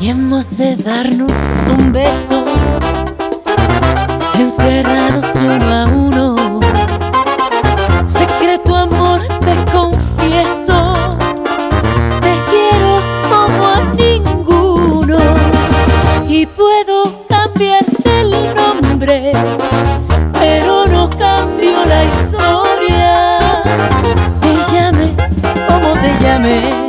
y hemos de darnos un beso, encerrados uno a uno. Secreto amor, te confieso, te quiero como a ninguno y puedo cambiarte el nombre, pero no cambio la historia. Te llames como te llames,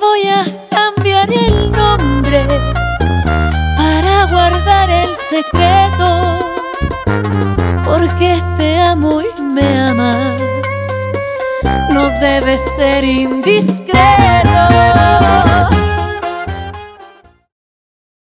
voy a cambiar el nombre guardar el secreto, porque te amo y me amas. No debes ser indiscreto.